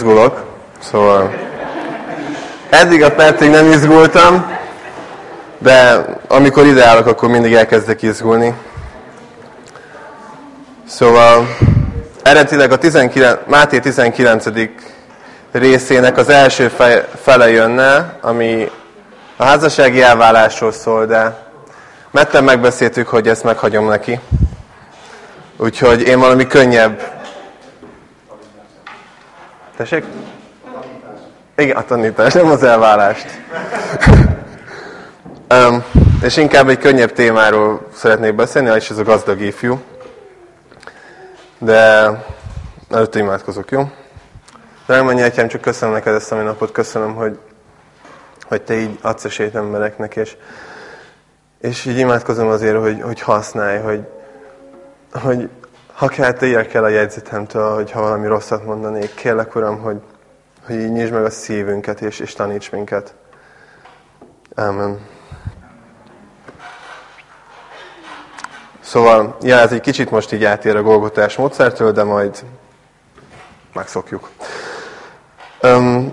izgulok, szóval eddig a percig nem izgultam, de amikor ide állok, akkor mindig elkezdek izgulni. Szóval eredetileg a 19, Máté 19. részének az első fele jönne, ami a házassági elválásról szól, de metten megbeszéltük, hogy ezt meghagyom neki. Úgyhogy én valami könnyebb Tessék? Igen, a tanítás, nem az elválást. um, és inkább egy könnyebb témáról szeretnék beszélni, és ez a gazdag ifjú. De előtte imádkozok, jó? Drága egyem, csak köszönöm neked ezt a mai napot, köszönöm, hogy, hogy te így adsz esélyt embereknek, és, és így imádkozom azért, hogy, hogy használj, hogy, hogy ha kell, tegyek el a jegyzetemtől, hogy ha valami rosszat mondanék, kérlek Uram, hogy, hogy így nyisd meg a szívünket, és, és taníts minket. Amen. Szóval, ja, ez egy kicsit most így átér a Golgotás módszertől, de majd megszokjuk.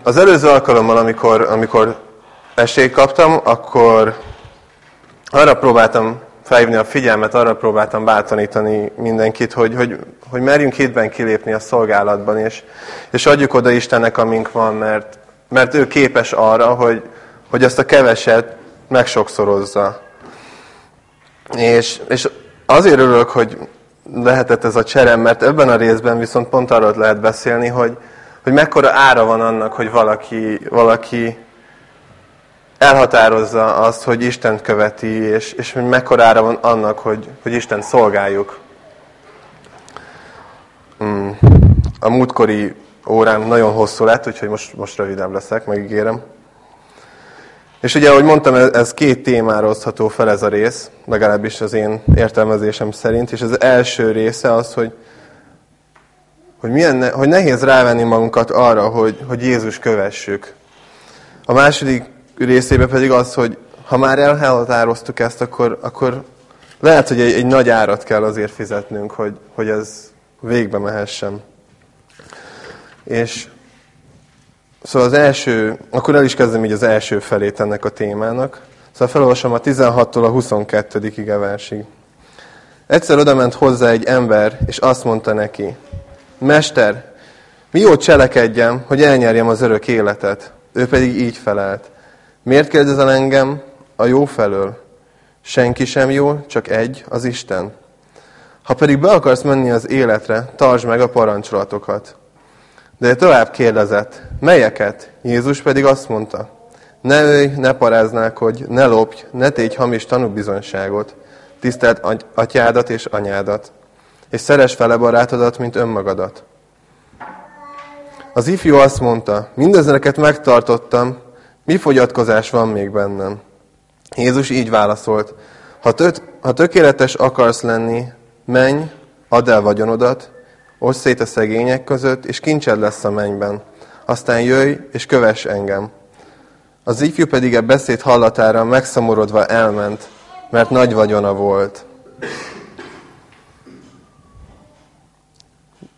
Az előző alkalommal, amikor, amikor esélyt kaptam, akkor arra próbáltam felhívni a figyelmet, arra próbáltam bátorítani mindenkit, hogy, hogy, hogy merjünk hitben kilépni a szolgálatban, és, és adjuk oda Istennek, amink van, mert, mert ő képes arra, hogy, hogy azt a keveset megsokszorozza. És, és azért örülök, hogy lehetett ez a cserem, mert ebben a részben viszont pont arról lehet beszélni, hogy, hogy mekkora ára van annak, hogy valaki, valaki elhatározza azt, hogy Isten követi, és, és hogy mekkorára van annak, hogy, hogy Isten szolgáljuk. Mm. A múltkori órám nagyon hosszú lett, úgyhogy most, most rövidebb leszek, megígérem. És ugye, ahogy mondtam, ez két témára osztható fel ez a rész, legalábbis az én értelmezésem szerint, és az első része az, hogy, hogy, milyen, hogy nehéz rávenni magunkat arra, hogy, hogy Jézus kövessük. A második részébe pedig az, hogy ha már elhatároztuk ezt, akkor, akkor lehet, hogy egy, egy nagy árat kell azért fizetnünk, hogy, hogy ez végbe mehessen. És szóval az első, akkor el is kezdem így az első felét ennek a témának. Szóval felolvasom a 16-tól a 22. ige versig. Egyszer odament hozzá egy ember, és azt mondta neki, Mester, mi jót cselekedjem, hogy elnyerjem az örök életet? Ő pedig így felelt. Miért kérdezel engem a jó felől? Senki sem jó, csak egy, az Isten. Ha pedig be akarsz menni az életre, tartsd meg a parancsolatokat. De tovább kérdezett, melyeket? Jézus pedig azt mondta, ne ölj, ne paráználkodj, ne lopj, ne tégy hamis tanúbizonyságot, tisztelt atyádat és anyádat, és szeres fele barátodat, mint önmagadat. Az ifjú azt mondta, mindezeket megtartottam, mi fogyatkozás van még bennem? Jézus így válaszolt, ha, tök, ha tökéletes akarsz lenni, menj, add el vagyonodat, oszd szét a szegények között, és kincsed lesz a mennyben. Aztán jöjj, és kövess engem. Az ifjú pedig a beszéd hallatára megszomorodva elment, mert nagy vagyona volt.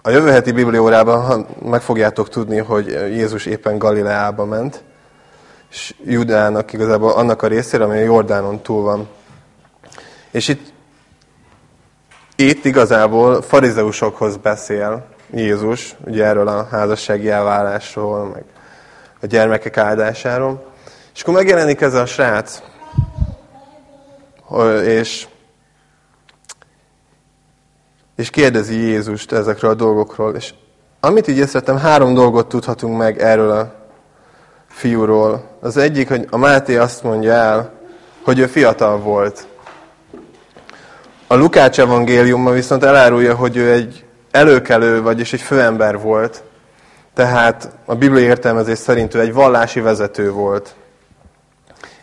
A jövő heti bibliórában meg fogjátok tudni, hogy Jézus éppen Galileába ment, Judának igazából annak a részére, ami a Jordánon túl van. És itt, itt igazából farizeusokhoz beszél Jézus, ugye erről a házassági elválásról, meg a gyermekek áldásáról. És akkor megjelenik ez a srác, és, és kérdezi Jézust ezekről a dolgokról. És amit így észrevettem, három dolgot tudhatunk meg erről a fiúról. Az egyik, hogy a Máté azt mondja el, hogy ő fiatal volt. A Lukács evangéliumban viszont elárulja, hogy ő egy előkelő, vagyis egy főember volt. Tehát a bibliai értelmezés szerint ő egy vallási vezető volt.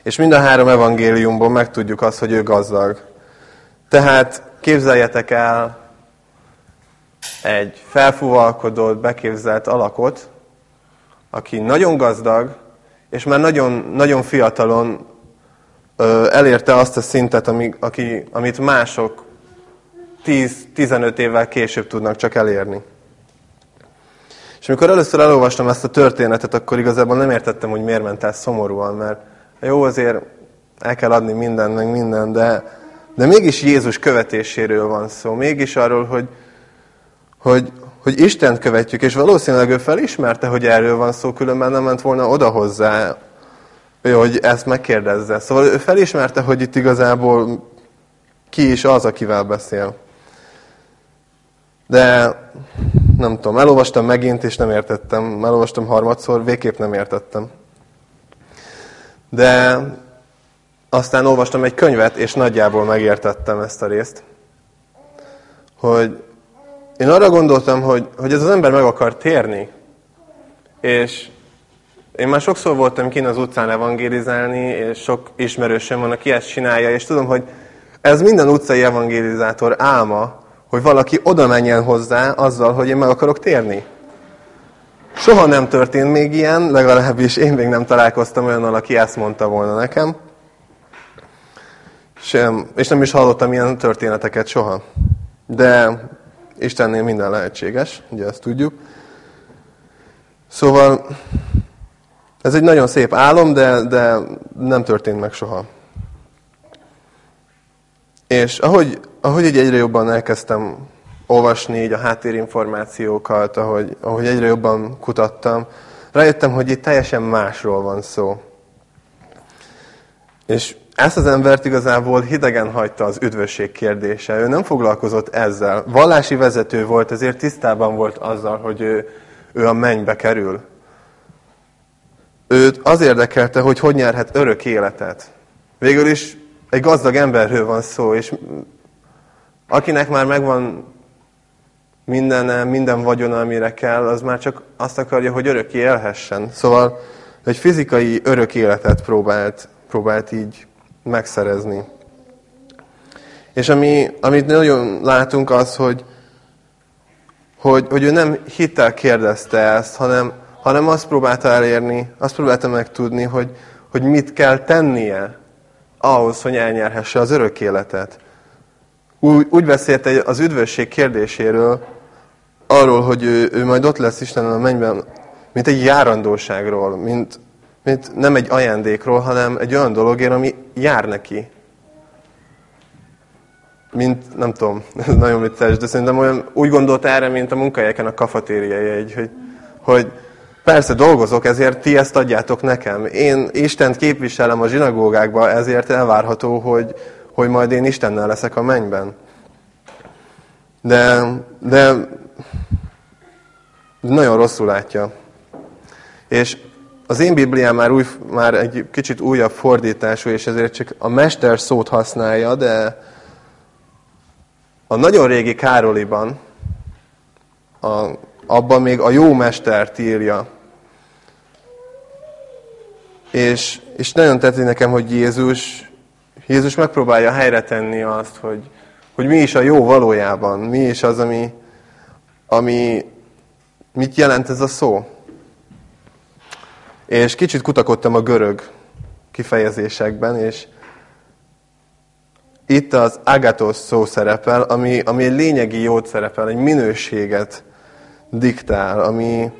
És mind a három evangéliumban megtudjuk azt, hogy ő gazdag. Tehát képzeljetek el egy felfúvalkodott, beképzelt alakot, aki nagyon gazdag, és már nagyon, nagyon fiatalon ö, elérte azt a szintet, ami, aki, amit mások 10-15 évvel később tudnak csak elérni. És amikor először elolvastam ezt a történetet, akkor igazából nem értettem, hogy miért ment el szomorúan, mert jó, azért el kell adni minden, meg minden, de, de mégis Jézus követéséről van szó. Mégis arról, hogy, hogy, hogy Istent követjük, és valószínűleg ő felismerte, hogy erről van szó, különben nem ment volna oda hozzá, hogy ezt megkérdezze. Szóval ő felismerte, hogy itt igazából ki is az, akivel beszél. De nem tudom, elolvastam megint, és nem értettem. Elolvastam harmadszor, végképp nem értettem. De aztán olvastam egy könyvet, és nagyjából megértettem ezt a részt. Hogy én arra gondoltam, hogy, hogy ez az ember meg akar térni. És én már sokszor voltam kint az utcán evangélizálni, és sok ismerősöm van, aki ezt csinálja, és tudom, hogy ez minden utcai evangélizátor álma, hogy valaki oda menjen hozzá azzal, hogy én meg akarok térni. Soha nem történt még ilyen, legalábbis én még nem találkoztam olyannal, aki ezt mondta volna nekem. Sem, és nem is hallottam ilyen történeteket soha. De Istennél minden lehetséges, ugye ezt tudjuk. Szóval ez egy nagyon szép álom, de, de nem történt meg soha. És ahogy, ahogy így egyre jobban elkezdtem olvasni így a háttérinformációkat, ahogy, ahogy egyre jobban kutattam, rájöttem, hogy itt teljesen másról van szó. És ezt az embert igazából hidegen hagyta az üdvösség kérdése. Ő nem foglalkozott ezzel. Vallási vezető volt, ezért tisztában volt azzal, hogy ő, ő a mennybe kerül. Őt az érdekelte, hogy hogy nyerhet örök életet. Végül is egy gazdag emberről van szó, és akinek már megvan minden, minden vagyona, amire kell, az már csak azt akarja, hogy örökké élhessen. Szóval egy fizikai örök életet próbált, próbált így megszerezni. És ami, amit nagyon látunk az, hogy, hogy, hogy ő nem hittel kérdezte ezt, hanem, hanem azt próbálta elérni, azt próbálta megtudni, hogy, hogy mit kell tennie ahhoz, hogy elnyerhesse az örök életet. Úgy, úgy beszélt az üdvösség kérdéséről, arról, hogy ő, ő majd ott lesz Isten a mennyben, mint egy járandóságról, mint, mint nem egy ajándékról, hanem egy olyan dologért, ami jár neki. Mint, nem tudom, ez nagyon vicces, de szerintem olyan, úgy gondolt erre, mint a munkahelyeken a kafatériai egy, hogy, hogy persze dolgozok, ezért ti ezt adjátok nekem. Én Istent képviselem a zsinagógákba, ezért elvárható, hogy, hogy majd én Istennel leszek a mennyben. De, de nagyon rosszul látja. És az én Bibliám már, új, már egy kicsit újabb fordítású, és ezért csak a mester szót használja, de a nagyon régi Károliban, a, abban még a jó mestert írja. És, és nagyon tetszik nekem, hogy Jézus, Jézus megpróbálja helyre tenni azt, hogy, hogy mi is a jó valójában, mi is az, ami, ami mit jelent ez a szó. És kicsit kutakodtam a görög kifejezésekben, és itt az agatos szó szerepel, ami, ami egy lényegi jót szerepel, egy minőséget diktál, ami,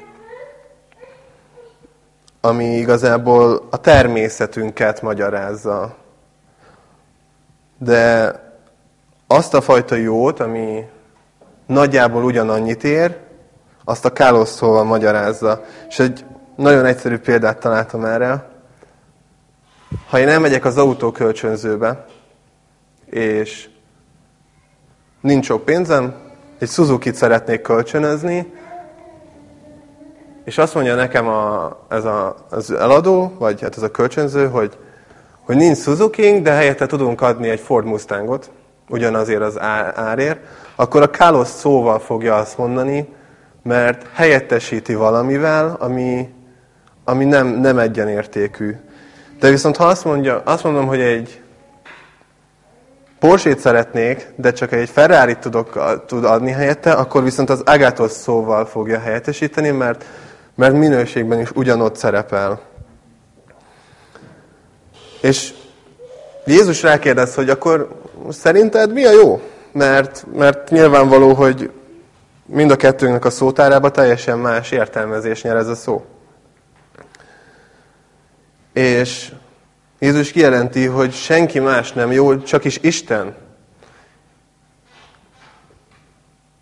ami igazából a természetünket magyarázza. De azt a fajta jót, ami nagyjából ugyanannyit ér, azt a kálosz szóval magyarázza. És egy nagyon egyszerű példát találtam erre. Ha én elmegyek az autókölcsönzőbe, és nincs sok pénzem, egy Suzuki-t szeretnék kölcsönözni, és azt mondja nekem a, ez a, az eladó, vagy hát ez a kölcsönző, hogy, hogy nincs suzuki de helyette tudunk adni egy Ford Mustangot, ugyanazért az árért, akkor a kálosz szóval fogja azt mondani, mert helyettesíti valamivel, ami, ami nem, nem egyenértékű. De viszont ha azt, mondja, azt mondom, hogy egy Porsét szeretnék, de csak egy ferrari tudok tud adni helyette, akkor viszont az agatos szóval fogja helyettesíteni, mert, mert minőségben is ugyanott szerepel. És Jézus rákérdez, hogy akkor szerinted mi a jó? Mert, mert nyilvánvaló, hogy mind a kettőnknek a szótárába teljesen más értelmezés nyer ez a szó. És Jézus kijelenti, hogy senki más nem jó, csak is Isten.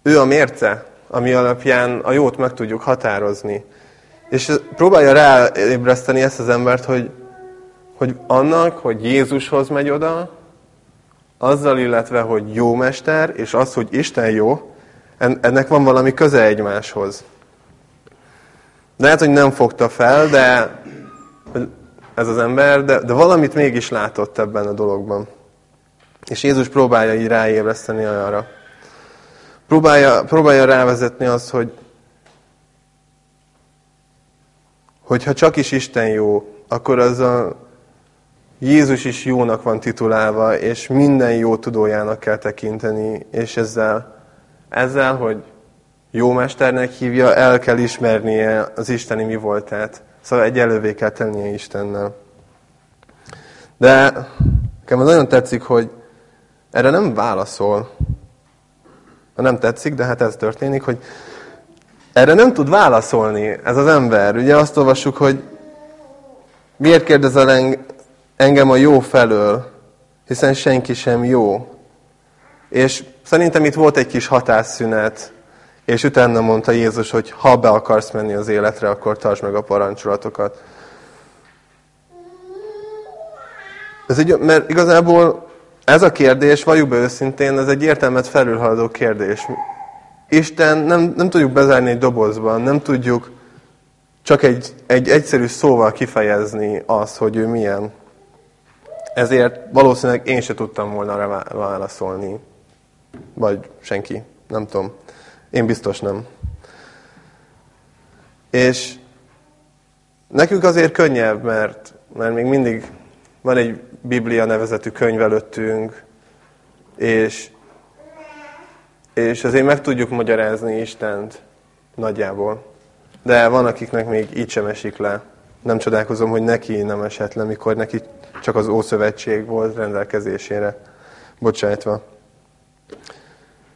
Ő a mérce, ami alapján a jót meg tudjuk határozni. És próbálja ráébreszteni ezt az embert, hogy, hogy annak, hogy Jézushoz megy oda, azzal illetve, hogy jó mester, és az, hogy Isten jó, ennek van valami köze egymáshoz. Lehet, hogy nem fogta fel, de ez az ember, de, de valamit mégis látott ebben a dologban. És Jézus próbálja így ráébreszteni arra. Próbálja, próbálja rávezetni azt, hogy hogyha csak is Isten jó, akkor az a Jézus is jónak van titulálva, és minden jó tudójának kell tekinteni, és ezzel, ezzel, hogy jó mesternek hívja, el kell ismernie az Isteni mi voltát. Szóval egyelővé kell tennie Istennel. De nekem nagyon tetszik, hogy erre nem válaszol. Nem tetszik, de hát ez történik, hogy erre nem tud válaszolni ez az ember. Ugye azt olvassuk, hogy miért kérdezel engem a jó felől, hiszen senki sem jó. És szerintem itt volt egy kis hatásszünet, és utána mondta Jézus, hogy ha be akarsz menni az életre, akkor tartsd meg a parancsolatokat. Ez egy, mert igazából ez a kérdés, valljuk be őszintén, ez egy értelmet felülhaladó kérdés. Isten nem, nem tudjuk bezárni egy dobozban, nem tudjuk csak egy, egy egyszerű szóval kifejezni azt, hogy ő milyen. Ezért valószínűleg én se tudtam volna rá válaszolni. Vagy senki, nem tudom. Én biztos nem. És nekünk azért könnyebb, mert, mert még mindig van egy Biblia nevezetű könyv előttünk, és, és azért meg tudjuk magyarázni Istent nagyjából. De van, akiknek még így sem esik le. Nem csodálkozom, hogy neki nem esett le, mikor neki csak az Ószövetség volt rendelkezésére bocsájtva.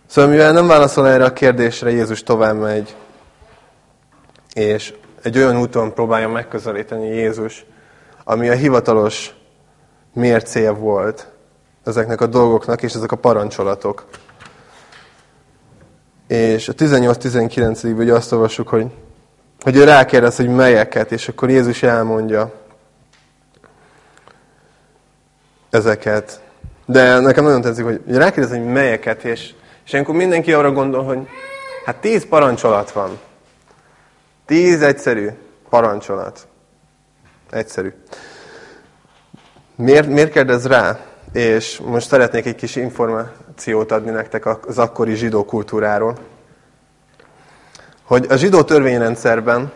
Szóval mivel nem válaszol erre a kérdésre, Jézus tovább megy, és egy olyan úton próbálja megközelíteni Jézus, ami a hivatalos mércéje volt ezeknek a dolgoknak, és ezek a parancsolatok. És a 18-19 ugye azt olvassuk, hogy, hogy ő rákérdez, hogy melyeket, és akkor Jézus elmondja ezeket. De nekem nagyon tetszik, hogy rákérdez, hogy melyeket, és, és akkor mindenki arra gondol, hogy hát tíz parancsolat van. Tíz egyszerű parancsolat. Egyszerű. Miért, miért kérdez rá? És most szeretnék egy kis információt adni nektek az akkori zsidó kultúráról. Hogy a zsidó törvényrendszerben,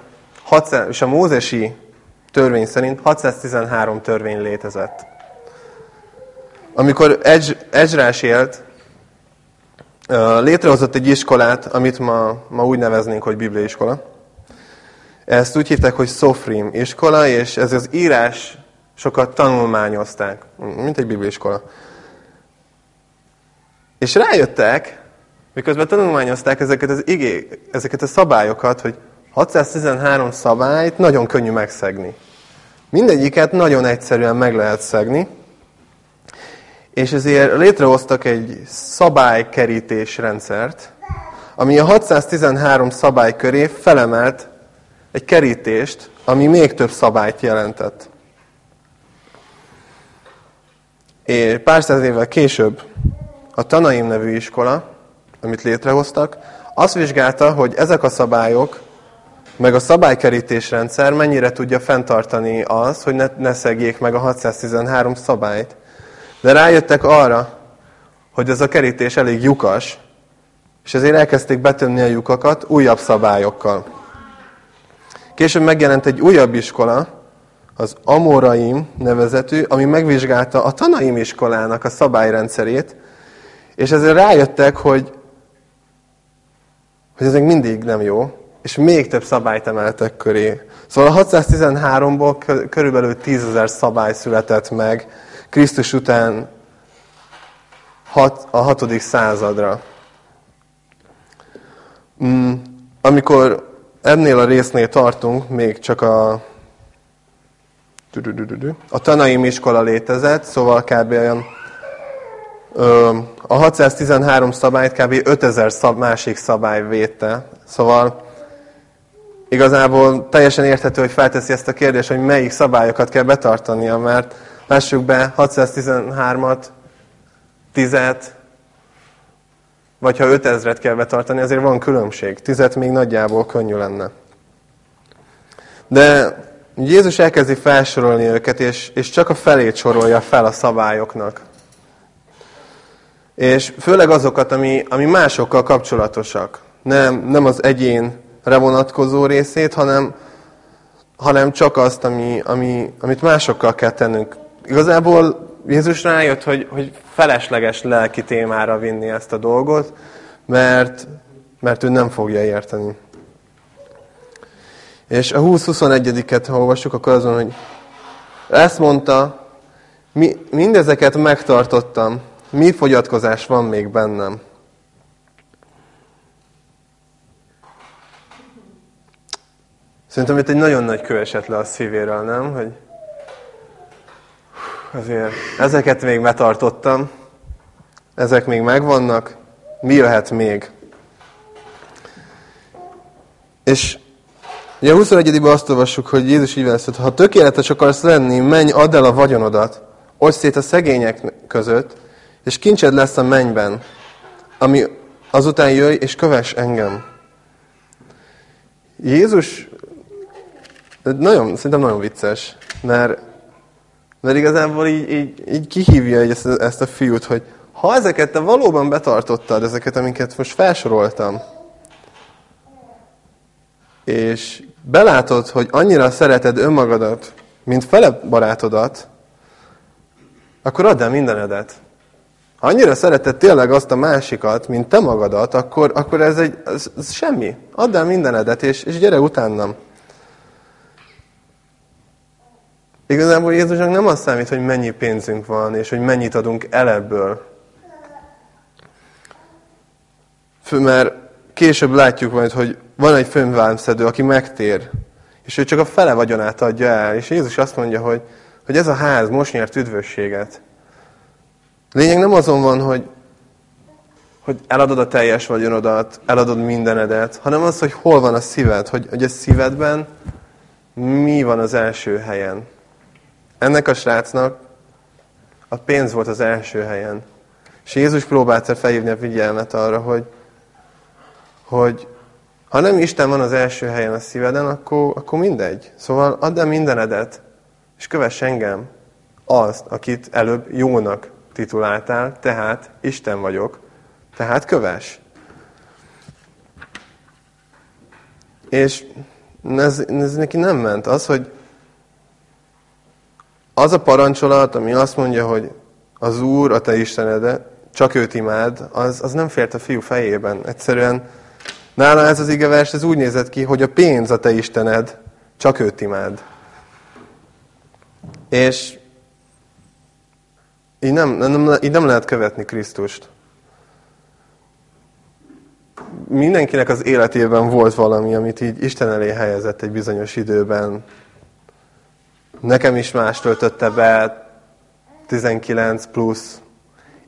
és a mózesi törvény szerint 613 törvény létezett. Amikor Ezrás élt, létrehozott egy iskolát, amit ma, ma úgy neveznénk, hogy bibliaiskola. Ezt úgy hívták, hogy Sofrim iskola, és ez az írás sokat tanulmányozták, mint egy bibliaiskola. És rájöttek, miközben tanulmányozták ezeket az igé, ezeket a szabályokat, hogy 613 szabályt nagyon könnyű megszegni. Mindegyiket nagyon egyszerűen meg lehet szegni, és ezért létrehoztak egy szabálykerítés rendszert, ami a 613 szabály köré felemelt egy kerítést, ami még több szabályt jelentett. És pár száz évvel később a Tanaim nevű iskola, amit létrehoztak, azt vizsgálta, hogy ezek a szabályok, meg a szabálykerítés rendszer mennyire tudja fenntartani az, hogy ne, ne szegjék meg a 613 szabályt. De rájöttek arra, hogy ez a kerítés elég lyukas, és ezért elkezdték betömni a lyukakat újabb szabályokkal. Később megjelent egy újabb iskola, az Amoraim nevezetű, ami megvizsgálta a Tanaim iskolának a szabályrendszerét, és ezzel rájöttek, hogy, hogy ez még mindig nem jó, és még több szabályt emeltek köré. Szóval a 613-ból körülbelül 10 ezer szabály született meg Krisztus után hat, a 6. századra. Mm, amikor ennél a résznél tartunk, még csak a a Tanaim iskola létezett, szóval kb. olyan a 613 szabályt kb. 5000 szab, másik szabály védte. Szóval igazából teljesen érthető, hogy felteszi ezt a kérdést, hogy melyik szabályokat kell betartania, mert lássuk be, 613-at, 10-et, vagy ha 5000-et kell betartani, azért van különbség. 10 még nagyjából könnyű lenne. De Jézus elkezdi felsorolni őket, és, és csak a felét sorolja fel a szabályoknak. És főleg azokat, ami, ami másokkal kapcsolatosak. Nem, nem az egyénre vonatkozó részét, hanem, hanem csak azt, ami, ami, amit másokkal kell tennünk. Igazából Jézus rájött, hogy, hogy felesleges lelki témára vinni ezt a dolgot, mert, mert ő nem fogja érteni. És a 20-21-et, ha olvassuk, akkor azon, hogy ezt mondta, mi, mindezeket megtartottam, mi fogyatkozás van még bennem? Szerintem itt egy nagyon nagy kő esett le a szívéről, nem? Hogy azért ezeket még betartottam, ezek még megvannak, mi jöhet még? És ugye a 21 azt olvassuk, hogy Jézus így válaszolt, ha tökéletes akarsz lenni, menj, add el a vagyonodat, oszd szét a szegények között, és kincsed lesz a mennyben, ami azután jöjj, és kövess engem. Jézus nagyon, szerintem nagyon vicces, mert, mert igazából így, így, így kihívja ezt, ezt a fiút, hogy ha ezeket te valóban betartottad, ezeket, amiket most felsoroltam, és belátod, hogy annyira szereted önmagadat, mint fele barátodat, akkor add el mindenedet. Ha annyira szereted tényleg azt a másikat, mint te magadat, akkor, akkor ez, egy, ez, ez semmi. Add el mindenedet, és, és gyere utánam. Igazából Jézusnak nem azt számít, hogy mennyi pénzünk van, és hogy mennyit adunk el ebből. Mert később látjuk majd, hogy van egy főnvámszedő, aki megtér, és ő csak a fele vagyonát adja el. És Jézus azt mondja, hogy, hogy ez a ház most nyert üdvösséget. Lényeg nem azon van, hogy, hogy eladod a teljes vagyonodat, eladod mindenedet, hanem az, hogy hol van a szíved, hogy, hogy a szívedben mi van az első helyen. Ennek a srácnak a pénz volt az első helyen. És Jézus próbálta felhívni a figyelmet arra, hogy, hogy ha nem Isten van az első helyen a szíveden, akkor, akkor mindegy. Szóval add el mindenedet, és kövess engem, azt, akit előbb jónak tituláltál, tehát Isten vagyok, tehát köves. És ez, ez neki nem ment. Az, hogy az a parancsolat, ami azt mondja, hogy az Úr, a te Istened, csak őt imád, az, az nem fért a fiú fejében. Egyszerűen nála ez az igevers, ez úgy nézett ki, hogy a pénz a te Istened, csak őt imád. És így nem, nem, így nem lehet követni Krisztust. Mindenkinek az életében volt valami, amit így Isten elé helyezett egy bizonyos időben. Nekem is más töltötte be 19 plusz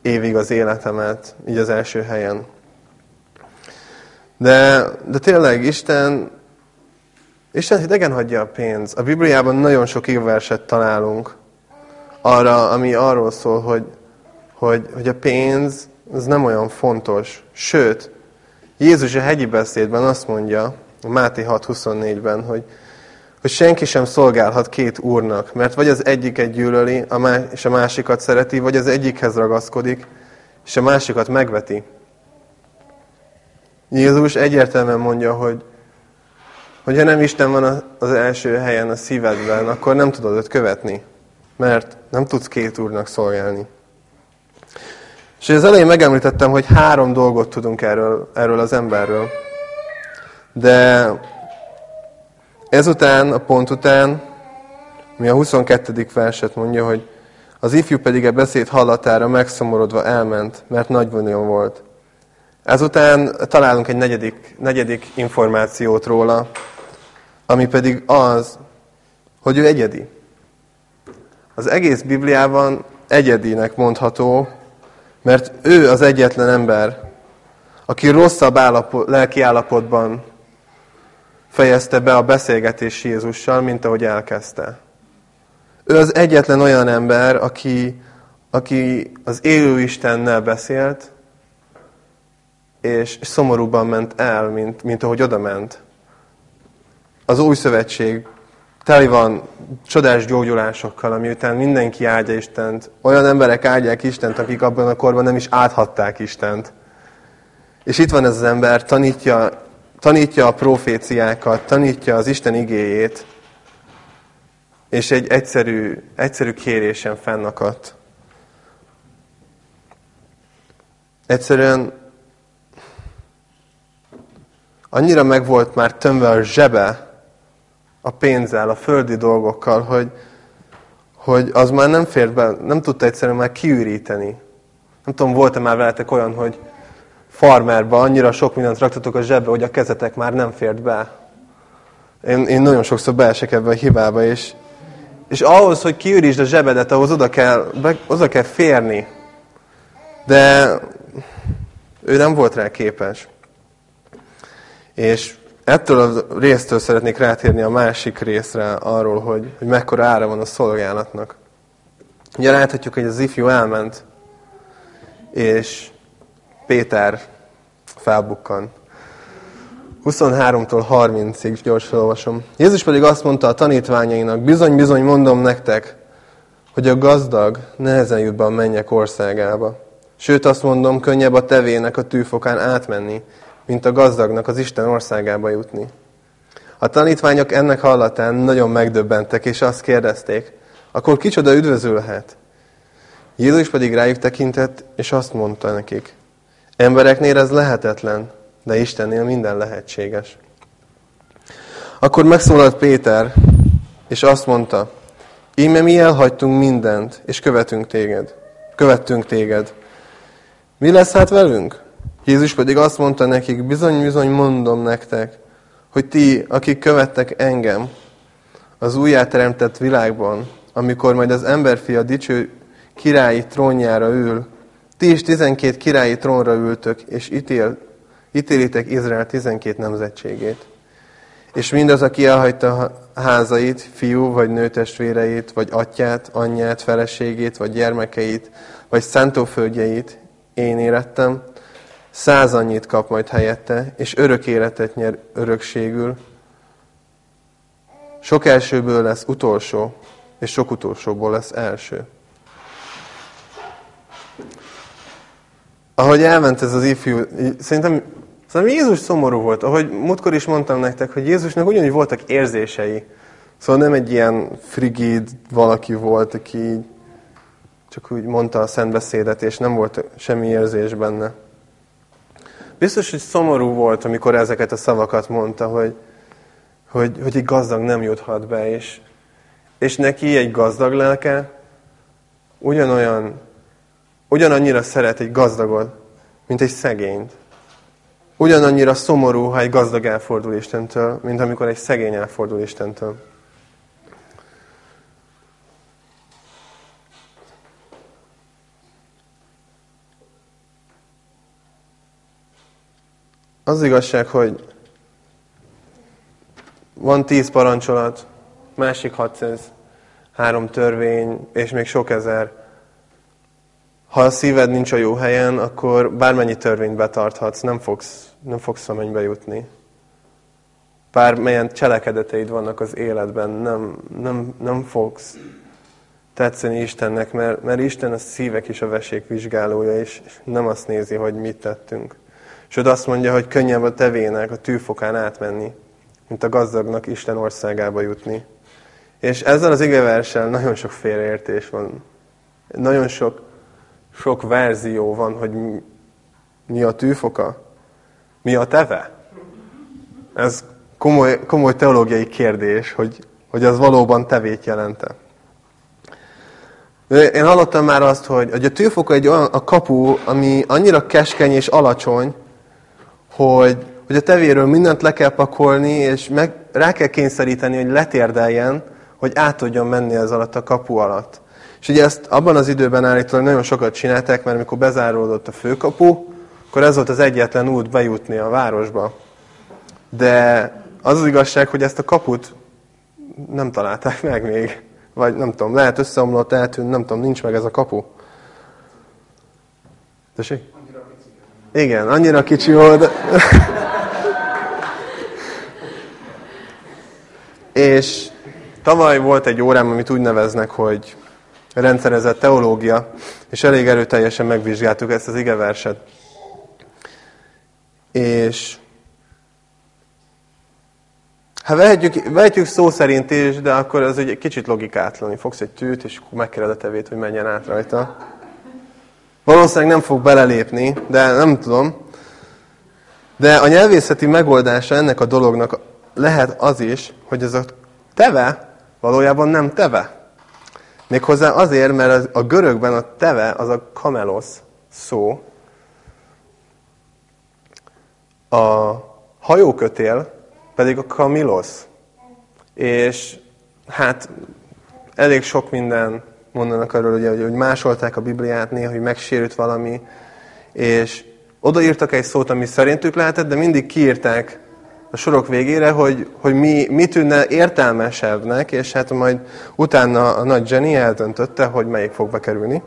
évig az életemet, így az első helyen. De, de tényleg Isten, Isten idegen hagyja a pénz. A Bibliában nagyon sok évverset találunk, arra, ami arról szól, hogy, hogy, hogy a pénz az nem olyan fontos. Sőt, Jézus a hegyi beszédben azt mondja, Máté 6.24-ben, hogy, hogy senki sem szolgálhat két úrnak, mert vagy az egyiket gyűlöli, és a másikat szereti, vagy az egyikhez ragaszkodik, és a másikat megveti. Jézus egyértelműen mondja, hogy, hogy ha nem Isten van az első helyen a szívedben, akkor nem tudod őt követni mert nem tudsz két úrnak szolgálni. És az elején megemlítettem, hogy három dolgot tudunk erről, erről az emberről. De ezután, a pont után, mi a 22. verset mondja, hogy az ifjú pedig a beszéd hallatára megszomorodva elment, mert nagy vonjon volt. Ezután találunk egy negyedik, negyedik információt róla, ami pedig az, hogy ő egyedi. Az egész Bibliában egyedinek mondható, mert ő az egyetlen ember, aki rosszabb állapot, lelki állapotban fejezte be a beszélgetés Jézussal, mint ahogy elkezdte. Ő az egyetlen olyan ember, aki, aki az élő Istennel beszélt, és szomorúban ment el, mint, mint ahogy oda ment. Az új szövetség teli van csodás gyógyulásokkal, ami után mindenki áldja Istent. Olyan emberek áldják Istent, akik abban a korban nem is áthatták Istent. És itt van ez az ember, tanítja, tanítja a proféciákat, tanítja az Isten igéjét, és egy egyszerű, egyszerű kérésen fennakadt. Egyszerűen annyira meg volt már tömve a zsebe a pénzzel, a földi dolgokkal, hogy, hogy az már nem fért be, nem tudta egyszerűen már kiüríteni. Nem tudom, volt-e már veletek olyan, hogy farmerba annyira sok mindent raktatok a zsebbe, hogy a kezetek már nem fért be. Én, én nagyon sokszor beesek ebbe a hibába, és, és ahhoz, hogy kiürítsd a zsebedet, ahhoz oda kell, be, oda kell férni. De ő nem volt rá képes. És ettől a résztől szeretnék rátérni a másik részre arról, hogy, hogy mekkora ára van a szolgálatnak. Ugye láthatjuk, hogy az ifjú elment, és Péter felbukkan. 23-tól 30-ig gyorsan olvasom. Jézus pedig azt mondta a tanítványainak, bizony-bizony mondom nektek, hogy a gazdag nehezen jut be a mennyek országába. Sőt, azt mondom, könnyebb a tevének a tűfokán átmenni, mint a gazdagnak az Isten országába jutni. A tanítványok ennek hallatán nagyon megdöbbentek, és azt kérdezték, akkor kicsoda üdvözülhet? Jézus pedig rájuk tekintett, és azt mondta nekik, embereknél ez lehetetlen, de Istennél minden lehetséges. Akkor megszólalt Péter, és azt mondta, íme mi elhagytunk mindent, és követünk téged. Követtünk téged. Mi lesz hát velünk? Jézus pedig azt mondta nekik, bizony-bizony mondom nektek, hogy ti, akik követtek engem az újjáteremtett világban, amikor majd az emberfia dicső királyi trónjára ül, ti is tizenkét királyi trónra ültök, és ítél, ítélitek Izrael tizenkét nemzetségét. És mindaz, aki elhagyta házait, fiú vagy nőtestvéreit, vagy atyát, anyját, feleségét, vagy gyermekeit, vagy szántóföldjeit, én érettem, száz annyit kap majd helyette, és örök életet nyer örökségül. Sok elsőből lesz utolsó, és sok utolsóból lesz első. Ahogy elment ez az ifjú, szerintem, szerintem Jézus szomorú volt. Ahogy múltkor is mondtam nektek, hogy Jézusnak ugyanúgy voltak érzései. Szóval nem egy ilyen frigid valaki volt, aki csak úgy mondta a szentbeszédet, és nem volt semmi érzés benne. Biztos, hogy szomorú volt, amikor ezeket a szavakat mondta, hogy, hogy, hogy egy gazdag nem juthat be, és, és neki egy gazdag lelke ugyanolyan, ugyanannyira szeret egy gazdagot, mint egy szegényt. Ugyanannyira szomorú, ha egy gazdag elfordul Istentől, mint amikor egy szegény elfordul Istentől. Az igazság, hogy van tíz parancsolat, másik 600, három törvény, és még sok ezer. Ha a szíved nincs a jó helyen, akkor bármennyi törvényt betarthatsz, nem fogsz, nem fogsz a mennybe jutni. Bármilyen cselekedeteid vannak az életben, nem, nem, nem fogsz tetszeni Istennek, mert, mert Isten a szívek és a vesék vizsgálója, és nem azt nézi, hogy mit tettünk. Sőt azt mondja, hogy könnyebb a tevének a tűfokán átmenni, mint a gazdagnak Isten országába jutni. És ezzel az igeverssel nagyon sok félreértés van. Nagyon sok, sok verzió van, hogy mi a tűfoka, mi a teve. Ez komoly, komoly teológiai kérdés, hogy, hogy az valóban tevét jelente. Én hallottam már azt, hogy, hogy a tűfoka egy olyan a kapu, ami annyira keskeny és alacsony, hogy, hogy a tevéről mindent le kell pakolni, és meg, rá kell kényszeríteni, hogy letérdeljen, hogy át tudjon menni ez alatt a kapu alatt. És ugye ezt abban az időben állítólag nagyon sokat csinálták, mert amikor bezáródott a főkapu, akkor ez volt az egyetlen út bejutni a városba. De az az igazság, hogy ezt a kaput nem találták meg még. Vagy nem tudom, lehet összeomlott, eltűnt, nem tudom, nincs meg ez a kapu. Tessék? Igen, annyira kicsi volt. És tavaly volt egy órám, amit úgy neveznek, hogy rendszerezett teológia, és elég erőteljesen megvizsgáltuk ezt az igeverset. És Hát vehetjük, vehetjük szó szerint is, de akkor az egy kicsit logikátlan. Fogsz egy tűt, és akkor megkered a tevét, hogy menjen át rajta. Valószínűleg nem fog belelépni, de nem tudom. De a nyelvészeti megoldása ennek a dolognak lehet az is, hogy ez a teve valójában nem teve. Méghozzá azért, mert a görögben a teve az a kamelosz szó. A hajókötél pedig a kamilosz. És hát elég sok minden mondanak arról, ugye, hogy másolták a Bibliát néha, hogy megsérült valami, és odaírtak egy szót, ami szerintük lehetett, de mindig kiírták a sorok végére, hogy, hogy mi, mi tűnne értelmesebbnek, és hát majd utána a nagy Jenny eldöntötte, hogy melyik fog bekerülni.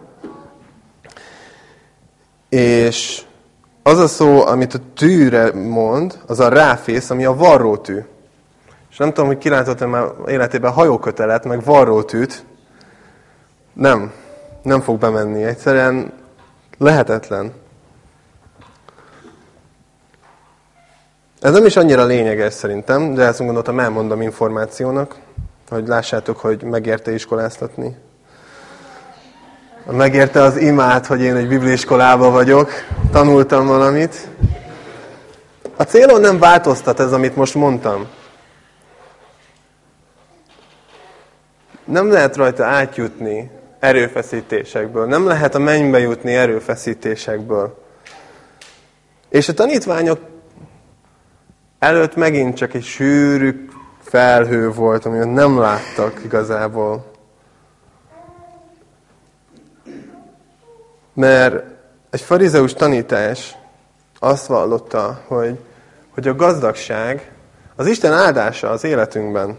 És az a szó, amit a tűre mond, az a ráfész, ami a varrótű. És nem tudom, hogy kilátott-e már életében hajókötelet, meg varrótűt. Nem. Nem fog bemenni. Egyszerűen lehetetlen. Ez nem is annyira lényeges szerintem, de ezt gondoltam, elmondom információnak, hogy lássátok, hogy megérte iskoláztatni. Megérte az imát, hogy én egy bibliiskolában vagyok, tanultam valamit. A célon nem változtat ez, amit most mondtam. Nem lehet rajta átjutni erőfeszítésekből. Nem lehet a mennybe jutni erőfeszítésekből. És a tanítványok előtt megint csak egy sűrű felhő volt, amit nem láttak igazából. Mert egy farizeus tanítás azt vallotta, hogy, hogy a gazdagság az Isten áldása az életünkben.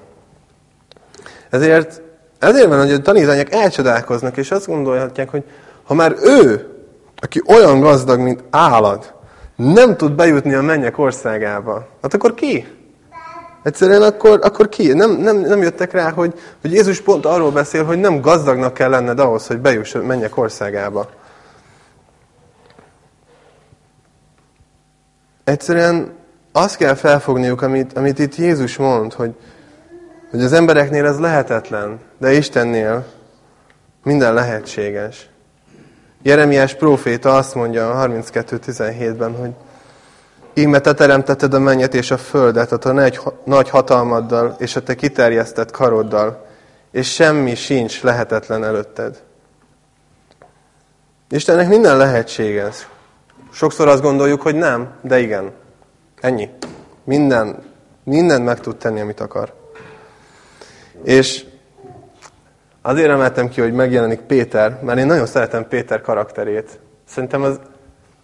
Ezért, ezért van, hogy a tanítványok elcsodálkoznak, és azt gondolhatják, hogy ha már ő, aki olyan gazdag, mint állat, nem tud bejutni a mennyek országába, hát akkor ki? Egyszerűen akkor, akkor ki? Nem, nem, nem jöttek rá, hogy, hogy Jézus pont arról beszél, hogy nem gazdagnak kell lenned ahhoz, hogy bejuss a mennyek országába. Egyszerűen azt kell felfogniuk, amit, amit itt Jézus mond, hogy, hogy az embereknél ez lehetetlen, de Istennél minden lehetséges. Jeremiás próféta azt mondja a 32.17-ben, hogy Íme te teremtetted a mennyet és a földet a te nagy, nagy hatalmaddal és a te kiterjesztett karoddal, és semmi sincs lehetetlen előtted. Istennek minden lehetséges. Sokszor azt gondoljuk, hogy nem, de igen. Ennyi. Minden, mindent meg tud tenni, amit akar. És azért emeltem ki, hogy megjelenik Péter, mert én nagyon szeretem Péter karakterét. Szerintem az,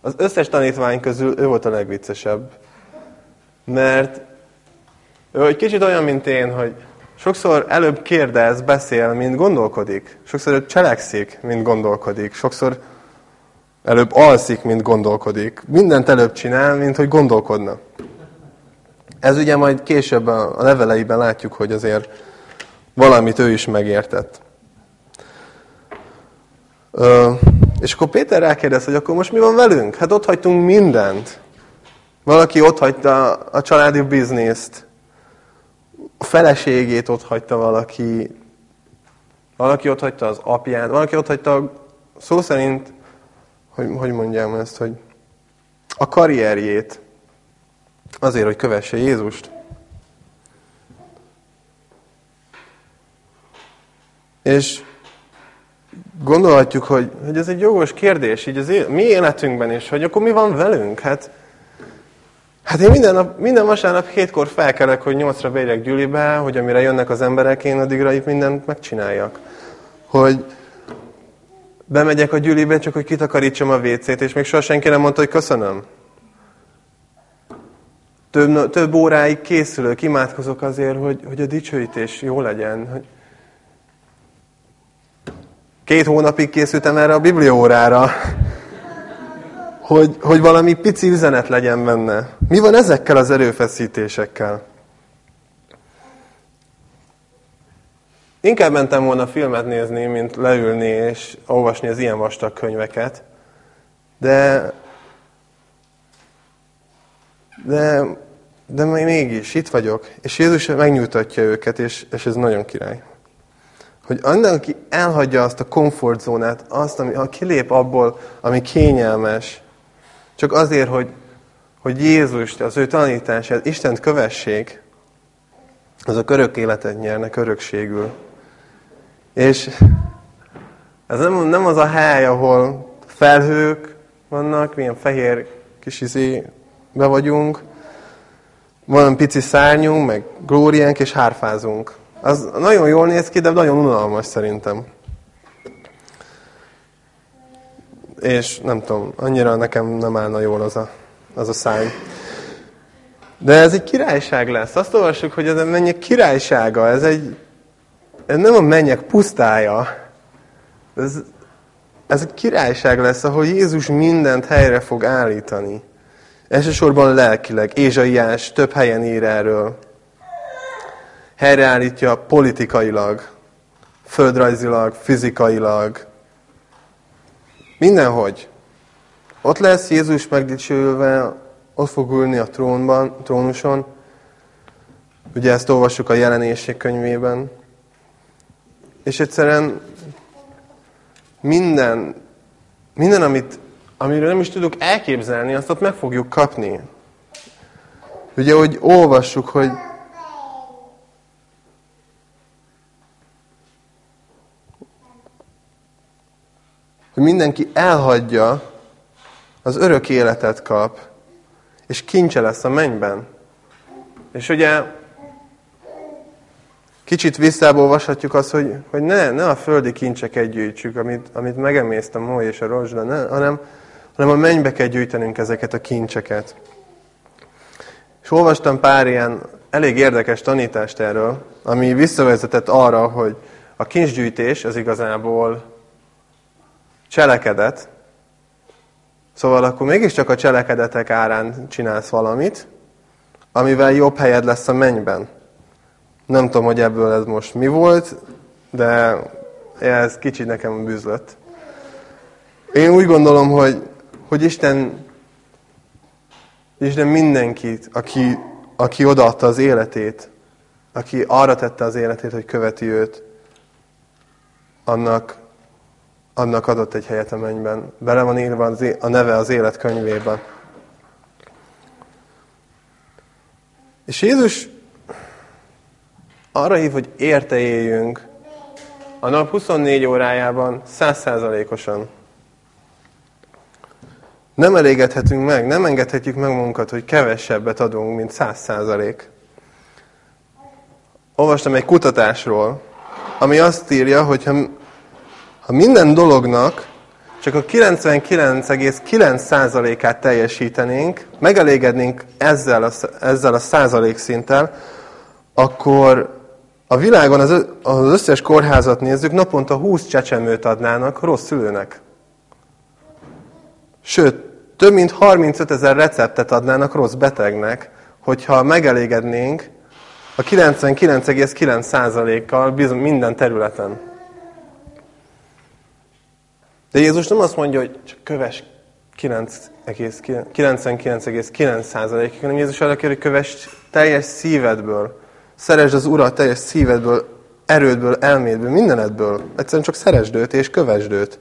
az összes tanítvány közül ő volt a legviccesebb. Mert ő egy kicsit olyan, mint én, hogy sokszor előbb kérdez, beszél, mint gondolkodik. Sokszor ő cselekszik, mint gondolkodik. Sokszor Előbb alszik, mint gondolkodik. Mindent előbb csinál, mint hogy gondolkodna. Ez ugye majd később a leveleiben látjuk, hogy azért valamit ő is megértett. És akkor Péter rákérdez, hogy akkor most mi van velünk? Hát ott hagytunk mindent. Valaki ott hagyta a családi bizniszt, a feleségét ott hagyta valaki, valaki ott hagyta az apját, valaki ott hagyta szó szerint hogy, hogy mondjam ezt, hogy a karrierjét azért, hogy kövesse Jézust. És gondolhatjuk, hogy, hogy ez egy jogos kérdés, így az élet, mi életünkben is, hogy akkor mi van velünk? Hát Hát én minden, nap, minden vasárnap hétkor felkelek, hogy nyolcra bérjek gyűlibe, hogy amire jönnek az emberek, én addigra itt mindent megcsináljak. Hogy bemegyek a gyűlibe, csak hogy kitakarítsam a WC-t, és még soha senki nem mondta, hogy köszönöm. Több, több óráig készülök, imádkozok azért, hogy, hogy a dicsőítés jó legyen. Hogy... Két hónapig készültem erre a bibliórára hogy, hogy valami pici üzenet legyen benne. Mi van ezekkel az erőfeszítésekkel? Inkább mentem volna filmet nézni, mint leülni és olvasni az ilyen vastag könyveket. De, de, de mégis itt vagyok, és Jézus megnyújtatja őket, és, és ez nagyon király. Hogy annak, aki elhagyja azt a komfortzónát, azt, ami, ha kilép abból, ami kényelmes, csak azért, hogy, hogy Jézust, az ő tanítását, Istent kövessék, azok örök életet nyernek örökségül. És ez nem, nem az a hely, ahol felhők vannak, milyen fehér kis izé be vagyunk, van pici szárnyunk, meg glóriánk, és hárfázunk. Az nagyon jól néz ki, de nagyon unalmas szerintem. és nem tudom, annyira nekem nem állna jól az a, az a száj. De ez egy királyság lesz. Azt olvassuk, hogy ez a mennyek királysága, ez egy, ez nem a mennyek pusztája. Ez, ez egy királyság lesz, ahol Jézus mindent helyre fog állítani. Elsősorban lelkileg. Ézsaiás több helyen ír erről. Helyreállítja politikailag, földrajzilag, fizikailag, Mindenhogy. Ott lesz Jézus megdicsőülve, ott fog ülni a trónban, trónuson. Ugye ezt olvassuk a jelenések könyvében. És egyszerűen minden, minden amit, amiről nem is tudok elképzelni, azt ott meg fogjuk kapni. Ugye, hogy olvassuk, hogy hogy mindenki elhagyja, az örök életet kap, és kincse lesz a mennyben. És ugye kicsit visszából azt, hogy, hogy ne, ne a földi kincseket gyűjtsük, amit, amit megemésztem a és a rozsda, ne, hanem, hanem a mennybe kell gyűjtenünk ezeket a kincseket. És olvastam pár ilyen elég érdekes tanítást erről, ami visszavezetett arra, hogy a kincsgyűjtés az igazából cselekedet, szóval akkor mégiscsak a cselekedetek árán csinálsz valamit, amivel jobb helyed lesz a mennyben. Nem tudom, hogy ebből ez most mi volt, de ez kicsit nekem bűzlött. Én úgy gondolom, hogy, hogy Isten, Isten mindenkit, aki, aki odaadta az életét, aki arra tette az életét, hogy követi őt, annak annak adott egy helyet a mennyben. Bele van írva a neve az élet könyvébe. És Jézus arra hív, hogy érte éljünk a nap 24 órájában százszázalékosan. Nem elégedhetünk meg, nem engedhetjük meg magunkat, hogy kevesebbet adunk, mint száz százalék. Olvastam egy kutatásról, ami azt írja, hogy ha ha minden dolognak csak a 99,9%-át teljesítenénk, megelégednénk ezzel a, ezzel a százalék szinttel, akkor a világon az összes kórházat nézzük, naponta 20 csecsemőt adnának rossz szülőnek. Sőt, több mint 35 ezer receptet adnának rossz betegnek, hogyha megelégednénk a 99,9%-kal minden területen. De Jézus nem azt mondja, hogy csak köves 99,9%-ig, hanem Jézus arra kér, hogy kövess teljes szívedből. Szeresd az Urat teljes szívedből, erődből, elmédből, mindenedből. Egyszerűen csak szeresd őt és kövesd őt.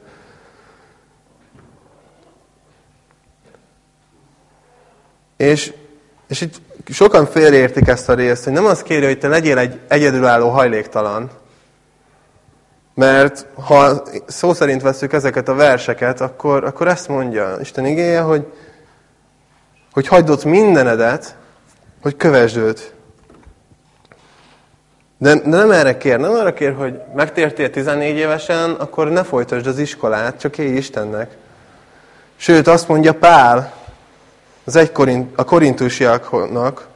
És, és itt sokan félreértik ezt a részt, hogy nem azt kéri, hogy te legyél egy egyedülálló hajléktalan, mert ha szó szerint veszük ezeket a verseket, akkor, akkor ezt mondja Isten igéje, hogy hogy hagyd ott mindenedet, hogy kövesd őt. De, de nem erre kér, nem arra kér, hogy megtértél 14 évesen, akkor ne folytasd az iskolát, csak élj Istennek. Sőt, azt mondja Pál az egy korint, a korintusiaknak,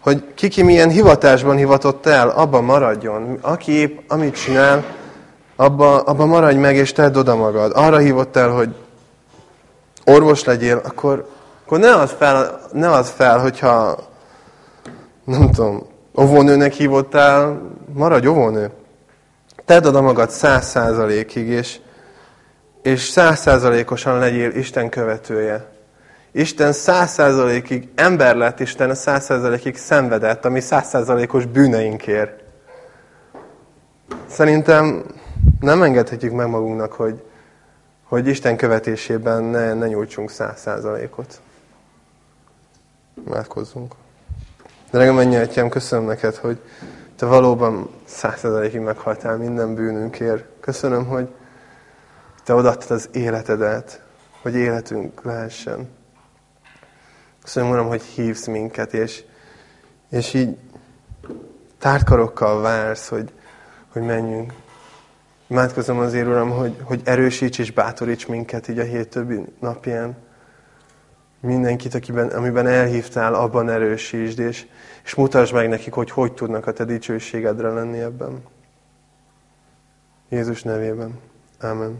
hogy kiki milyen hivatásban hivatott el, abban maradjon. Aki épp amit csinál, abba, abba maradj meg, és tedd oda magad. Arra hívott el, hogy orvos legyél, akkor, akkor ne az fel, ne az fel, hogyha nem tudom, óvónőnek hívottál, maradj óvónő. Tedd oda magad száz százalékig, és, és száz százalékosan legyél Isten követője. Isten száz százalékig ember lett, Isten száz százalékig szenvedett, ami száz százalékos bűneinkért. Szerintem nem engedhetjük meg magunknak, hogy, hogy Isten követésében ne, ne nyújtsunk száz százalékot. Imádkozzunk. Drága atyám, köszönöm neked, hogy te valóban százszerzalékig meghaltál minden bűnünkért. Köszönöm, hogy te odaadtad az életedet, hogy életünk lehessen. Köszönöm, Uram, hogy hívsz minket, és, és így tártkarokkal vársz, hogy, hogy menjünk. Imádkozom azért, Uram, hogy, hogy erősíts és bátoríts minket így a hét többi napján. Mindenkit, akiben, amiben elhívtál, abban erősítsd, és, és mutasd meg nekik, hogy hogy tudnak a te dicsőségedre lenni ebben. Jézus nevében. Amen.